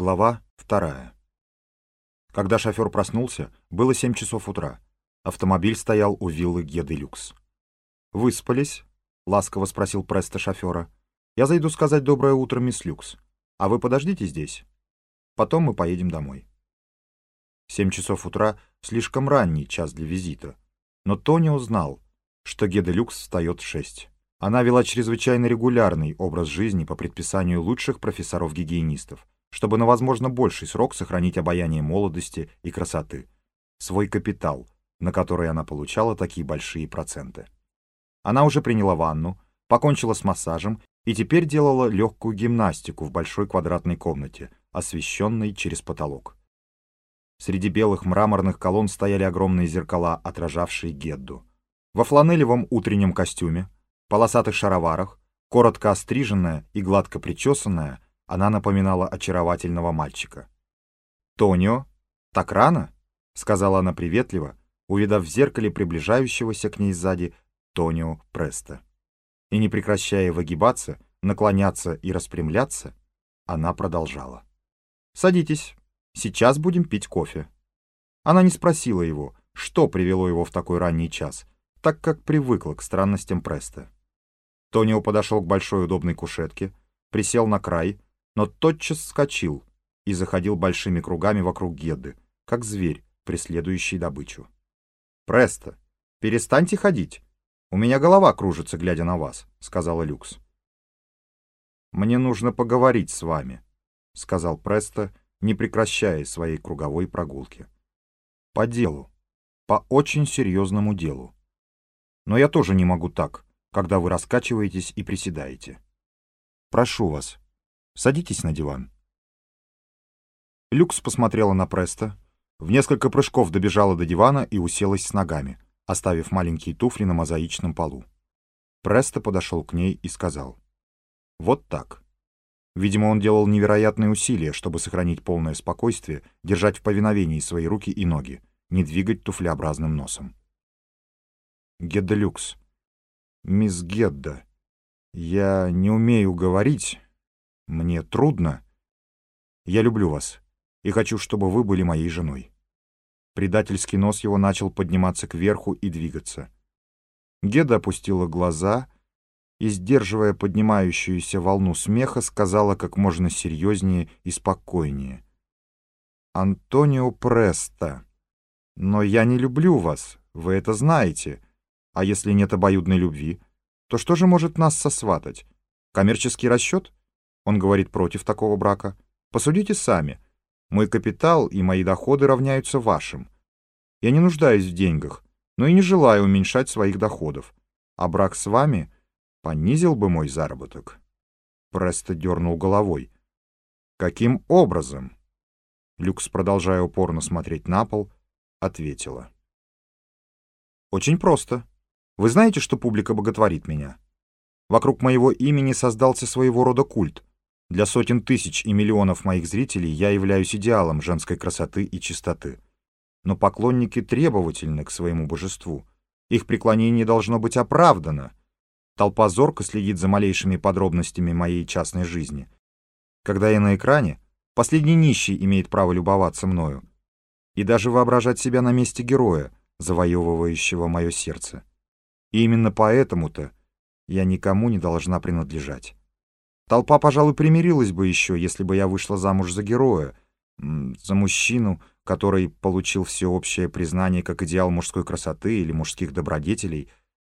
Глава вторая. Когда шофер проснулся, было 7 часов утра. Автомобиль стоял у виллы Геды Люкс. «Выспались?» — ласково спросил Преста шофера. «Я зайду сказать доброе утро, мисс Люкс. А вы подождите здесь. Потом мы поедем домой». Семь часов утра — слишком ранний час для визита. Но Тони узнал, что Геда Люкс встает в шесть. Она вела чрезвычайно регулярный образ жизни по предписанию лучших профессоров-гигиенистов, чтобы на, возможно, больший срок сохранить обаяние молодости и красоты. Свой капитал, на который она получала такие большие проценты. Она уже приняла ванну, покончила с массажем и теперь делала легкую гимнастику в большой квадратной комнате, освещенной через потолок. Среди белых мраморных колонн стояли огромные зеркала, отражавшие Гедду. Во фланелевом утреннем костюме, полосатых шароварах, коротко остриженная и гладко причесанная, она напоминала очаровательного мальчика. «Тонио? Так рано?» — сказала она приветливо, увидав в зеркале приближающегося к ней сзади Тонио Преста. И не прекращая выгибаться, наклоняться и распрямляться, она продолжала. «Садитесь, сейчас будем пить кофе». Она не спросила его, что привело его в такой ранний час, так как привыкла к странностям Преста. Тонио подошел к большой удобной кушетке, присел на край, но тотчас вскочил и заходил большими кругами вокруг Гедды, как зверь, преследующий добычу. «Престо, перестаньте ходить. У меня голова кружится, глядя на вас», — сказала Люкс. «Мне нужно поговорить с вами», — сказал Престо, не прекращая своей круговой прогулки. «По делу. По очень серьезному делу. Но я тоже не могу так, когда вы раскачиваетесь и приседаете. Прошу вас, садитесь на диван. Люкс посмотрела на Преста, в несколько прыжков добежала до дивана и уселась с ногами, оставив маленькие туфли на мозаичном полу. Престо подошел к ней и сказал. «Вот так». Видимо, он делал невероятные усилия, чтобы сохранить полное спокойствие, держать в повиновении свои руки и ноги, не двигать туфлеобразным носом. Гедделюкс, «Мисс Гедда, я не умею говорить. Мне трудно. Я люблю вас и хочу, чтобы вы были моей женой». Предательский нос его начал подниматься кверху и двигаться. Геда опустила глаза и, сдерживая поднимающуюся волну смеха, сказала как можно серьезнее и спокойнее. «Антонио Преста, но я не люблю вас, вы это знаете». А если нет обоюдной любви, то что же может нас сосватать? Коммерческий расчет? Он говорит против такого брака. Посудите сами. Мой капитал и мои доходы равняются вашим. Я не нуждаюсь в деньгах, но и не желаю уменьшать своих доходов. А брак с вами понизил бы мой заработок. Престо дернул головой. Каким образом? Люкс, продолжая упорно смотреть на пол, ответила. Очень просто. Вы знаете, что публика боготворит меня? Вокруг моего имени создался своего рода культ. Для сотен тысяч и миллионов моих зрителей я являюсь идеалом женской красоты и чистоты. Но поклонники требовательны к своему божеству. Их преклонение должно быть оправдано. Толпа зорко следит за малейшими подробностями моей частной жизни. Когда я на экране, последний нищий имеет право любоваться мною. И даже воображать себя на месте героя, завоевывающего мое сердце. И именно поэтому-то я никому не должна принадлежать. Толпа, пожалуй, примирилась бы еще, если бы я вышла замуж за героя, за мужчину, который получил всеобщее признание как идеал мужской красоты или мужских добродетелей,